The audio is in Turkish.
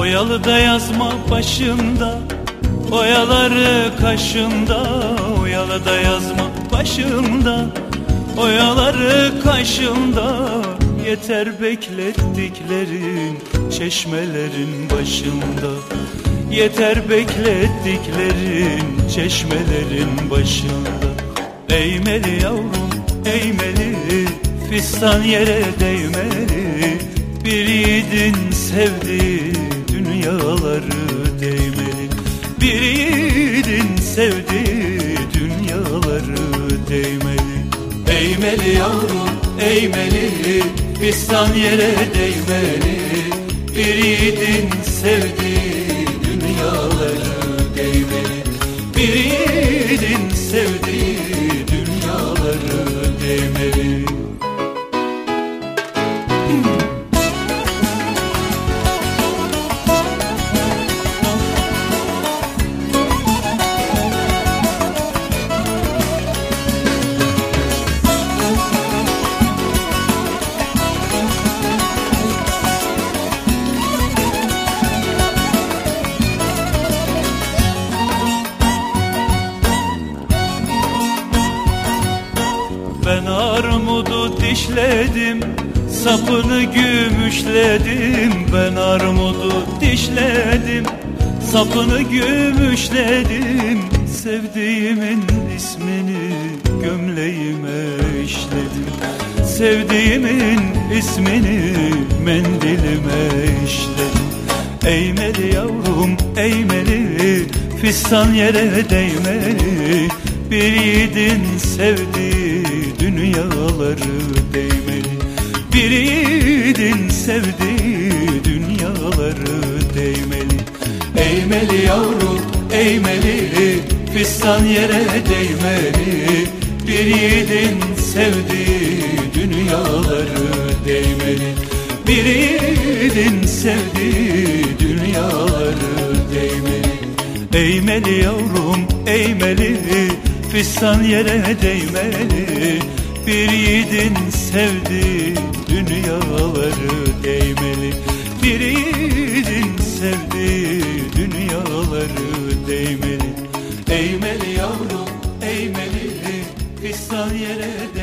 Oyalı da yazma başında Oyaları kaşında Oyalı da yazma başında Oyaları kaşında Yeter beklettiklerin Çeşmelerin başında. Yeter beklettiklerin Çeşmelerin başında. Eğmeli yavrum eğmeli Fistan yere değmeli. Bir yiğidin sevdiği dünyaları değmeli Bir yiğidin sevdiği dünyaları değmeli Eğmeli yavrum eğmeli Fistan yere değmeli. Bir yiğidin sevdiği armudu dişledim Sapını gümüşledim Ben armudu dişledim. Sapını gümüşledim Sevdiğimin ismini gömleğime işledim. Sevdiğimin ismini mendilime işledim. Eğmeli yavrum eğmeli Fistan yere değmeli Bir yiğidin sevdiği dünyaları değmeli. Bir yiğidin sevdiği dünyaları değmeli. Eğmeli yavrum eğmeli Fistan yere değmeli. Bir yiğidin sevdiği dünyaları değmeli. Bir yiğidin sevdiği dünyaları değmeli. Eğmeli yavrum eğmeli Fistan yere değmeli. Bir yiğidin sevdiği dünyaları değmeli. Bir yiğidin sevdiği dünyaları değmeli. Eğmeli yavrum eğmeli Fistan yere değmeli